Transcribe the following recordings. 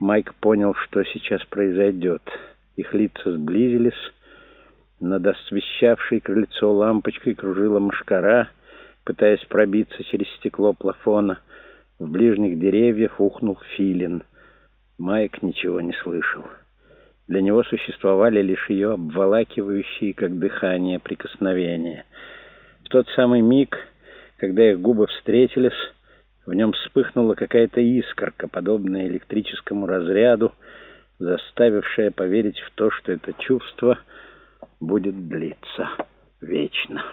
Майк понял, что сейчас произойдет. Их лица сблизились. Над освещавшей крыльцо лампочкой кружила мошкара, пытаясь пробиться через стекло плафона. В ближних деревьях ухнул филин. Майк ничего не слышал. Для него существовали лишь ее обволакивающие, как дыхание, прикосновения. В тот самый миг, когда их губы встретились, в нем вспыхнула какая-то искорка, подобная электрическому разряду, заставившая поверить в то, что это чувство будет длиться вечно.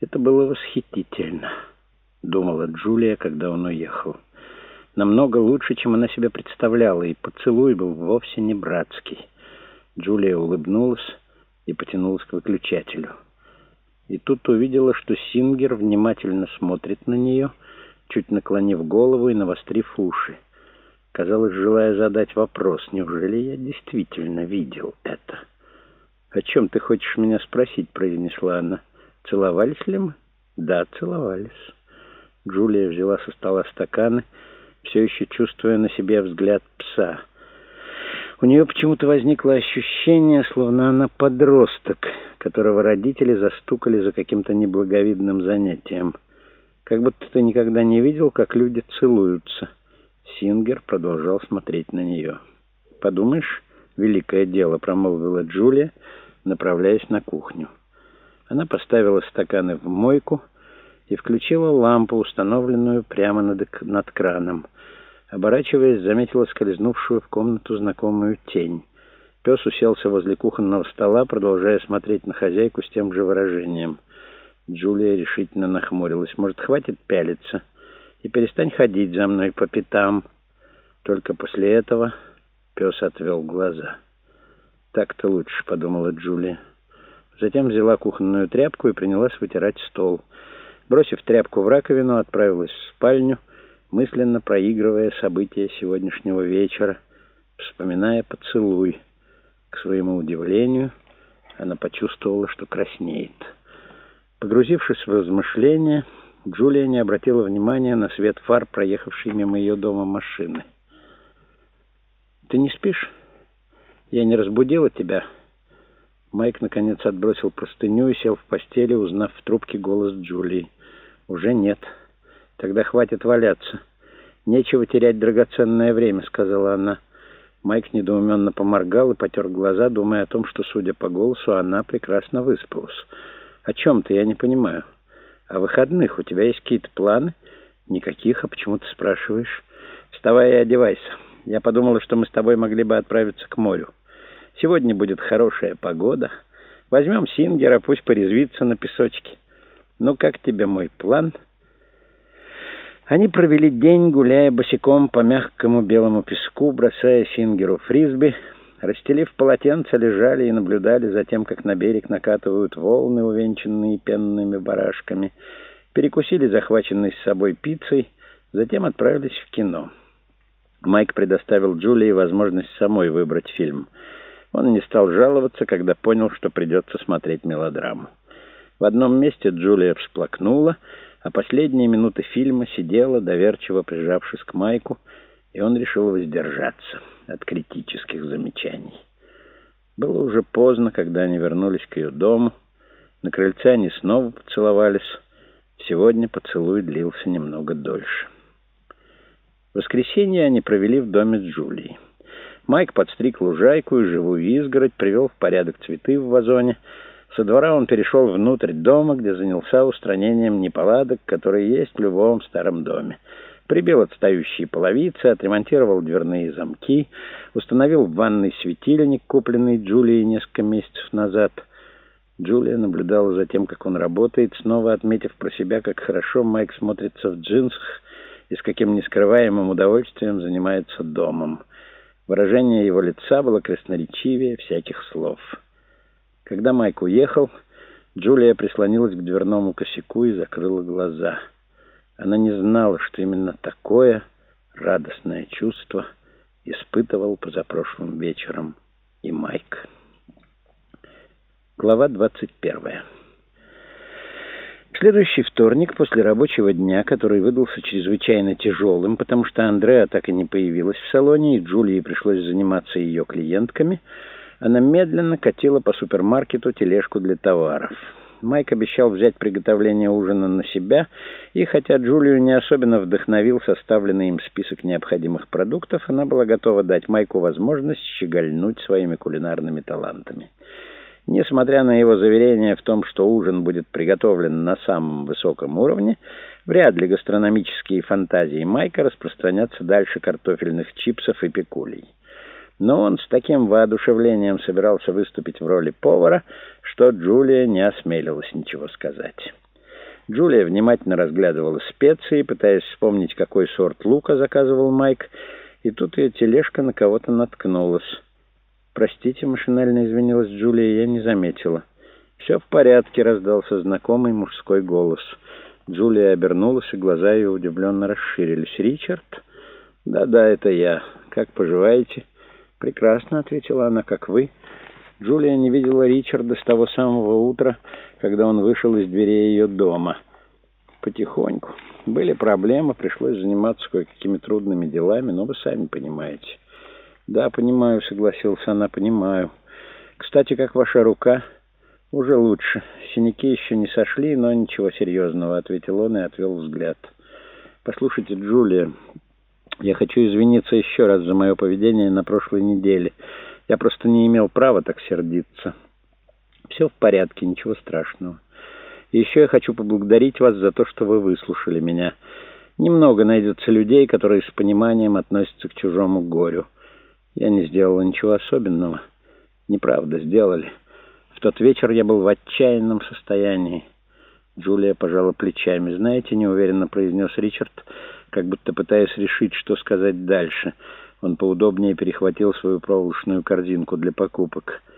Это было восхитительно, думала Джулия, когда он уехал. Намного лучше, чем она себе представляла, и поцелуй был вовсе не братский. Джулия улыбнулась и потянулась к выключателю. И тут увидела, что Сингер внимательно смотрит на нее, чуть наклонив голову и навострив уши. Казалось, желая задать вопрос, неужели я действительно видел это? «О чем ты хочешь меня спросить?» — произнесла она. «Целовались ли мы?» «Да, целовались». Джулия взяла со стола стаканы, все еще чувствуя на себе взгляд пса. У нее почему-то возникло ощущение, словно она подросток — которого родители застукали за каким-то неблаговидным занятием. Как будто ты никогда не видел, как люди целуются. Сингер продолжал смотреть на нее. «Подумаешь, великое дело», — промолвила Джулия, направляясь на кухню. Она поставила стаканы в мойку и включила лампу, установленную прямо над, над краном. Оборачиваясь, заметила скользнувшую в комнату знакомую тень. Пес уселся возле кухонного стола, продолжая смотреть на хозяйку с тем же выражением. Джулия решительно нахмурилась. «Может, хватит пялиться? И перестань ходить за мной по пятам». Только после этого пес отвел глаза. «Так-то лучше», — подумала Джулия. Затем взяла кухонную тряпку и принялась вытирать стол. Бросив тряпку в раковину, отправилась в спальню, мысленно проигрывая события сегодняшнего вечера, вспоминая поцелуй. К своему удивлению, она почувствовала, что краснеет. Погрузившись в размышления, Джулия не обратила внимания на свет фар, проехавшей мимо ее дома машины. «Ты не спишь? Я не разбудила тебя?» Майк, наконец, отбросил простыню и сел в постели, узнав в трубке голос Джулии. «Уже нет. Тогда хватит валяться. Нечего терять драгоценное время», — сказала она. Майк недоуменно поморгал и потер глаза, думая о том, что, судя по голосу, она прекрасно выспалась. «О чем ты? Я не понимаю. О выходных у тебя есть какие-то планы?» «Никаких. А почему ты спрашиваешь?» «Вставай и одевайся. Я подумала, что мы с тобой могли бы отправиться к морю. Сегодня будет хорошая погода. Возьмем Сингера, пусть порезвится на песочке. Ну, как тебе мой план?» Они провели день, гуляя босиком по мягкому белому песку, бросая Сингеру фрисби. Расстелив полотенце, лежали и наблюдали за тем, как на берег накатывают волны, увенчанные пенными барашками. Перекусили захваченной с собой пиццей, затем отправились в кино. Майк предоставил Джулии возможность самой выбрать фильм. Он не стал жаловаться, когда понял, что придется смотреть мелодраму. В одном месте Джулия всплакнула, а последние минуты фильма сидела, доверчиво прижавшись к Майку, и он решил воздержаться от критических замечаний. Было уже поздно, когда они вернулись к ее дому. На крыльце они снова поцеловались. Сегодня поцелуй длился немного дольше. В воскресенье они провели в доме с Джулией. Майк подстриг лужайку и живую изгородь, привел в порядок цветы в вазоне — со двора он перешел внутрь дома, где занялся устранением неполадок, которые есть в любом старом доме. Прибил отстающие половицы, отремонтировал дверные замки, установил в ванной светильник, купленный Джулией несколько месяцев назад. Джулия наблюдала за тем, как он работает, снова отметив про себя, как хорошо Майк смотрится в джинсах и с каким нескрываемым удовольствием занимается домом. Выражение его лица было красноречивее всяких слов. Когда Майк уехал, Джулия прислонилась к дверному косяку и закрыла глаза. Она не знала, что именно такое радостное чувство испытывал позапрошлым вечером и Майк. Глава 21. В следующий вторник после рабочего дня, который выдался чрезвычайно тяжелым, потому что Андреа так и не появилась в салоне, и Джулии пришлось заниматься ее клиентками, она медленно катила по супермаркету тележку для товаров. Майк обещал взять приготовление ужина на себя, и хотя Джулию не особенно вдохновил составленный им список необходимых продуктов, она была готова дать Майку возможность щегольнуть своими кулинарными талантами. Несмотря на его заверение в том, что ужин будет приготовлен на самом высоком уровне, вряд ли гастрономические фантазии Майка распространятся дальше картофельных чипсов и пекулей но он с таким воодушевлением собирался выступить в роли повара, что Джулия не осмелилась ничего сказать. Джулия внимательно разглядывала специи, пытаясь вспомнить, какой сорт лука заказывал Майк, и тут ее тележка на кого-то наткнулась. «Простите», — машинально извинилась Джулия, — «я не заметила». «Все в порядке», — раздался знакомый мужской голос. Джулия обернулась, и глаза ее удивленно расширились. «Ричард?» «Да-да, это я. Как поживаете?» «Прекрасно», — ответила она, — «как вы». Джулия не видела Ричарда с того самого утра, когда он вышел из дверей ее дома. Потихоньку. Были проблемы, пришлось заниматься кое-какими трудными делами, но вы сами понимаете. «Да, понимаю», — согласился она, — «понимаю. Кстати, как ваша рука?» «Уже лучше. Синяки еще не сошли, но ничего серьезного», — ответил он и отвел взгляд. «Послушайте, Джулия, я хочу извиниться еще раз за мое поведение на прошлой неделе. Я просто не имел права так сердиться. Все в порядке, ничего страшного. Еще я хочу поблагодарить вас за то, что вы выслушали меня. Немного найдется людей, которые с пониманием относятся к чужому горю. Я не сделала ничего особенного. Неправда, сделали. В тот вечер я был в отчаянном состоянии. Джулия пожала плечами. «Знаете, — неуверенно произнес Ричард, как будто пытаясь решить, что сказать дальше. Он поудобнее перехватил свою проволочную корзинку для покупок —